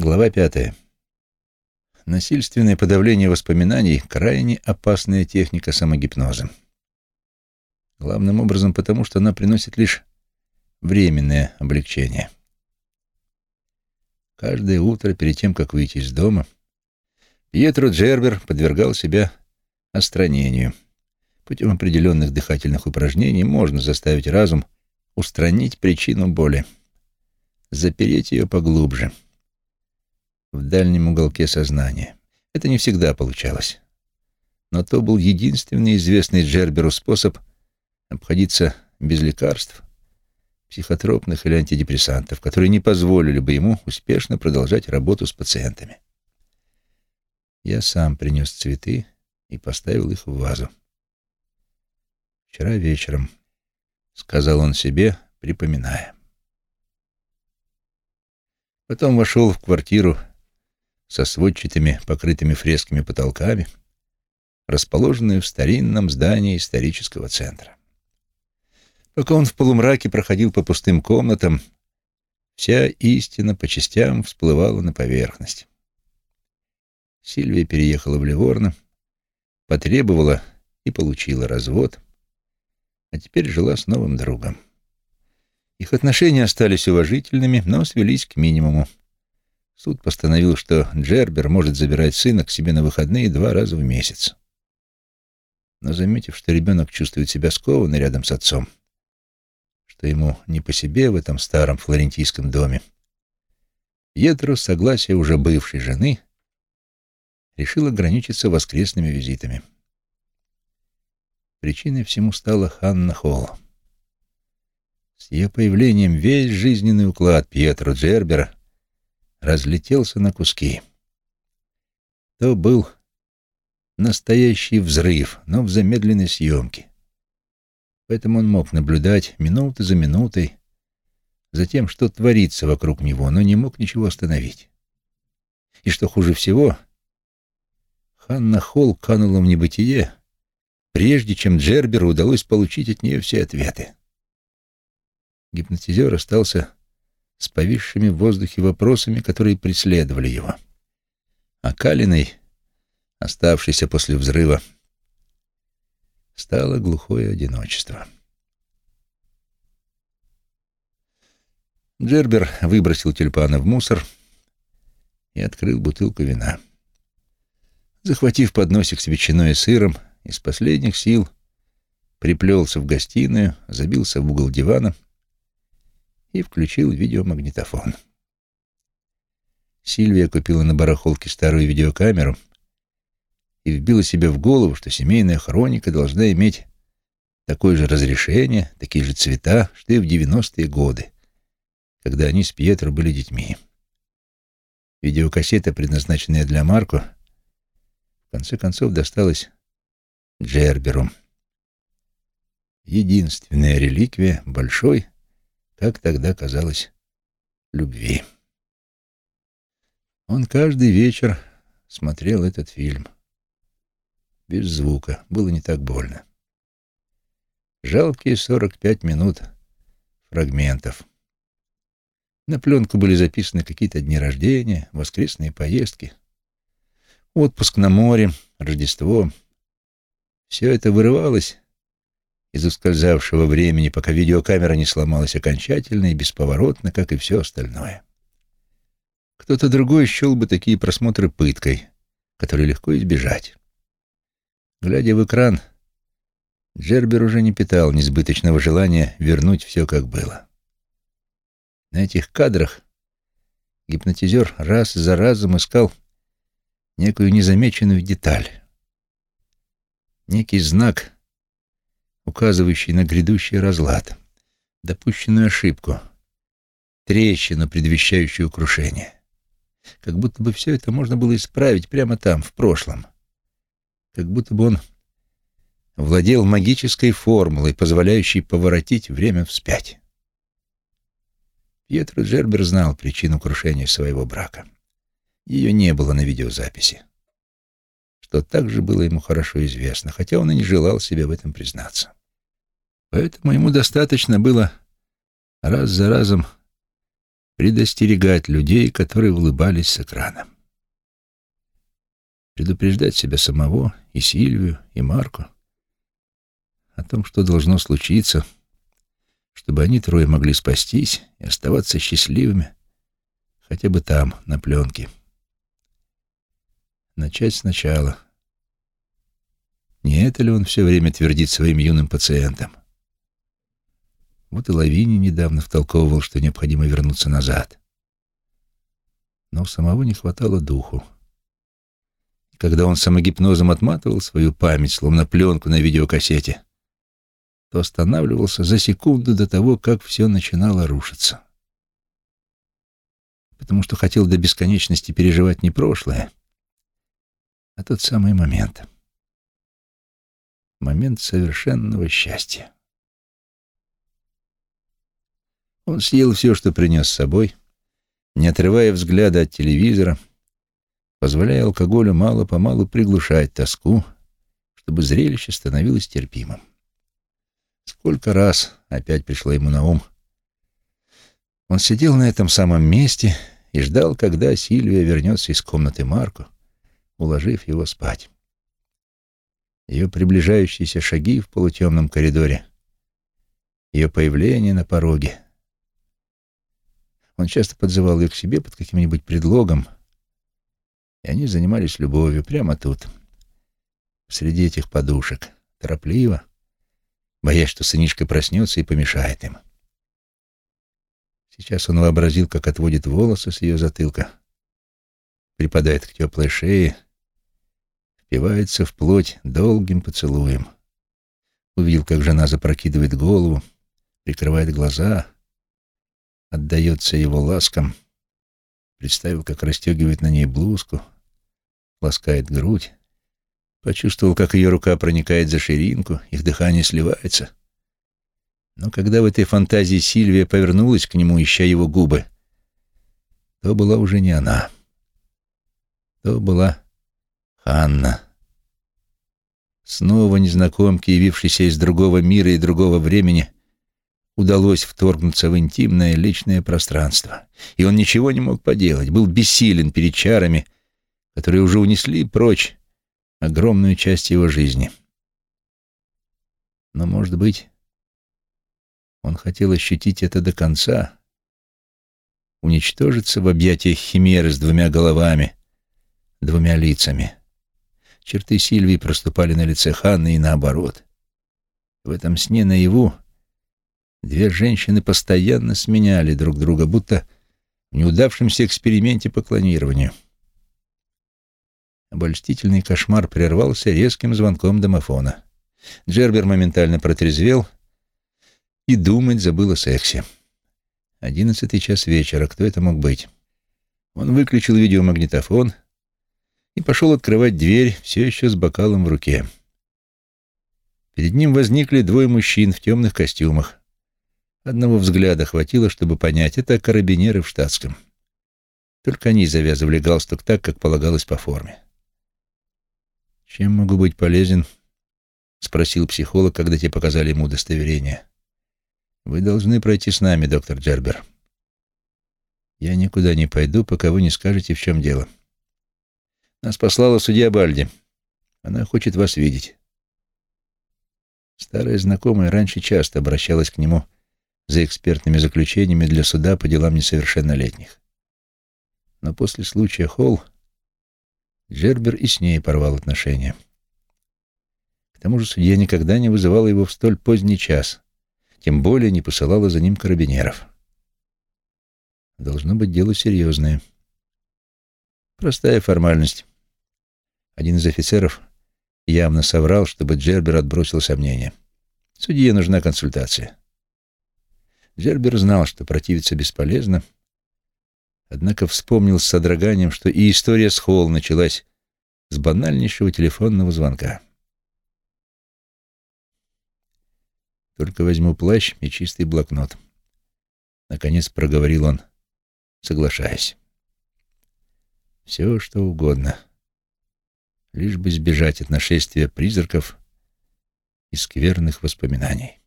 Глава пятая. Насильственное подавление воспоминаний — крайне опасная техника самогипноза. Главным образом потому, что она приносит лишь временное облегчение. Каждое утро, перед тем, как выйти из дома, Пьетро Джербер подвергал себя остранению. Путем определенных дыхательных упражнений можно заставить разум устранить причину боли, запереть ее поглубже, в дальнем уголке сознания. Это не всегда получалось. Но то был единственный известный Джерберу способ обходиться без лекарств, психотропных или антидепрессантов, которые не позволили бы ему успешно продолжать работу с пациентами. Я сам принес цветы и поставил их в вазу. «Вчера вечером», — сказал он себе, припоминая. Потом вошел в квартиру со сводчатыми, покрытыми фресками потолками, расположенную в старинном здании исторического центра. Пока он в полумраке проходил по пустым комнатам, вся истина по частям всплывала на поверхность. Сильвия переехала в Ливорно, потребовала и получила развод, а теперь жила с новым другом. Их отношения остались уважительными, но свелись к минимуму. Суд постановил, что Джербер может забирать сына к себе на выходные два раза в месяц. Но заметив, что ребенок чувствует себя скованно рядом с отцом, что ему не по себе в этом старом флорентийском доме, Пьетро, с согласия уже бывшей жены, решил ограничиться воскресными визитами. Причиной всему стала Ханна Холл. С ее появлением весь жизненный уклад Пьетро Джербера разлетелся на куски. То был настоящий взрыв, но в замедленной съемке. Поэтому он мог наблюдать минуты за минутой за тем, что творится вокруг него, но не мог ничего остановить. И что хуже всего, Ханна Холл канула в небытие, прежде чем Джерберу удалось получить от нее все ответы. Гипнотизер остался с повисшими в воздухе вопросами, которые преследовали его. А Калиной, оставшейся после взрыва, стало глухое одиночество. Джербер выбросил тюльпана в мусор и открыл бутылку вина. Захватив подносик с ветчиной и сыром, из последних сил приплелся в гостиную, забился в угол дивана и включил видеомагнитофон. Сильвия купила на барахолке старую видеокамеру и вбила себе в голову, что семейная хроника должна иметь такое же разрешение, такие же цвета, что и в 90-е годы, когда они с Пьетро были детьми. Видеокассета, предназначенная для Марко, в конце концов досталась Джерберу. Единственная реликвия большой, как тогда казалось, любви. Он каждый вечер смотрел этот фильм. Без звука. Было не так больно. Жалкие сорок пять минут фрагментов. На пленку были записаны какие-то дни рождения, воскресные поездки, отпуск на море, Рождество — все это вырывалось из ускользавшего времени, пока видеокамера не сломалась окончательно и бесповоротно, как и все остальное. Кто-то другой счел бы такие просмотры пыткой, которые легко избежать. Глядя в экран, Джербер уже не питал несбыточного желания вернуть все, как было. На этих кадрах гипнотизер раз за разом искал некую незамеченную деталь некий знак, указывающий на грядущий разлад, допущенную ошибку, трещину, предвещающую крушение. Как будто бы все это можно было исправить прямо там, в прошлом. Как будто бы он владел магической формулой, позволяющей поворотить время вспять. Пьетро Джербер знал причину крушения своего брака. Ее не было на видеозаписи что также было ему хорошо известно, хотя он и не желал себе в этом признаться. Поэтому ему достаточно было раз за разом предостерегать людей, которые улыбались с экрана. Предупреждать себя самого, и Сильвию, и Марку о том, что должно случиться, чтобы они трое могли спастись и оставаться счастливыми хотя бы там, на пленке. Начать сначала. Не это ли он все время твердит своим юным пациентам? Вот и Лавини недавно втолковывал, что необходимо вернуться назад. Но у самого не хватало духу. И когда он самогипнозом отматывал свою память, словно пленку на видеокассете, то останавливался за секунду до того, как все начинало рушиться. Потому что хотел до бесконечности переживать не прошлое, а тот самый момент. Момент совершенного счастья. Он съел все, что принес с собой, не отрывая взгляда от телевизора, позволяя алкоголю мало-помалу приглушать тоску, чтобы зрелище становилось терпимым. Сколько раз опять пришло ему на ум. Он сидел на этом самом месте и ждал, когда Сильвия вернется из комнаты Марку, уложив его спать. Ее приближающиеся шаги в полутемном коридоре, ее появление на пороге. Он часто подзывал ее к себе под каким-нибудь предлогом, и они занимались любовью прямо тут, среди этих подушек, торопливо, боясь, что сынишка проснется и помешает им. Сейчас он вообразил, как отводит волосы с ее затылка, припадает к теплой шее, впивается в плоть долгим поцелуем. Увидел, как жена запрокидывает голову, прикрывает глаза, отдается его ласкам, представил, как расстегивает на ней блузку, ласкает грудь, Почувствовал, как ее рука проникает за ширинку, их дыхание сливается. Но когда в этой фантазии Сильвия повернулась к нему, ища его губы, то была уже не она. То была Ханна. Снова незнакомке, явившейся из другого мира и другого времени, удалось вторгнуться в интимное личное пространство. И он ничего не мог поделать, был бессилен перед чарами, которые уже унесли прочь огромную часть его жизни. Но, может быть, он хотел ощутить это до конца, уничтожиться в объятиях химеры с двумя головами, двумя лицами. Черты Сильвии проступали на лице Ханны и наоборот. В этом сне наяву две женщины постоянно сменяли друг друга, будто в неудавшемся эксперименте по клонированию — Обольстительный кошмар прервался резким звонком домофона. Джербер моментально протрезвел и думать забыл о сексе. Одиннадцатый час вечера. Кто это мог быть? Он выключил видеомагнитофон и пошел открывать дверь, все еще с бокалом в руке. Перед ним возникли двое мужчин в темных костюмах. Одного взгляда хватило, чтобы понять, это карабинеры в штатском. Только они завязывали галстук так, как полагалось по форме. «Чем могу быть полезен?» — спросил психолог, когда те показали ему удостоверение. «Вы должны пройти с нами, доктор Джербер. Я никуда не пойду, пока вы не скажете, в чем дело. Нас послала судья Бальди. Она хочет вас видеть». Старая знакомая раньше часто обращалась к нему за экспертными заключениями для суда по делам несовершеннолетних. Но после случая Холл Джербер и с ней порвал отношения. К тому же судья никогда не вызывала его в столь поздний час, тем более не посылала за ним карабинеров. Должно быть дело серьезное. Простая формальность. Один из офицеров явно соврал, чтобы Джербер отбросил сомнения. Судье нужна консультация. Джербер знал, что противиться бесполезно, — Однако вспомнил с содроганием, что и история с Холл началась с банальнейшего телефонного звонка. Только возьму плащ и чистый блокнот. Наконец проговорил он, соглашаясь. Все, что угодно. Лишь бы избежать от нашествия призраков и скверных воспоминаний.